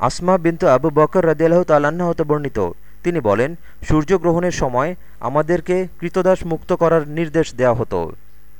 আসমা বিন্তু আবু বকর রদিয়াল্লাহ তাল্লাহ্ন হতে বর্ণিত। তিনি বলেন, সূর্যগ্রহণের সময় আমাদেরকে কৃতদাস মুক্ত করার নির্দেশ দেয়া হতো।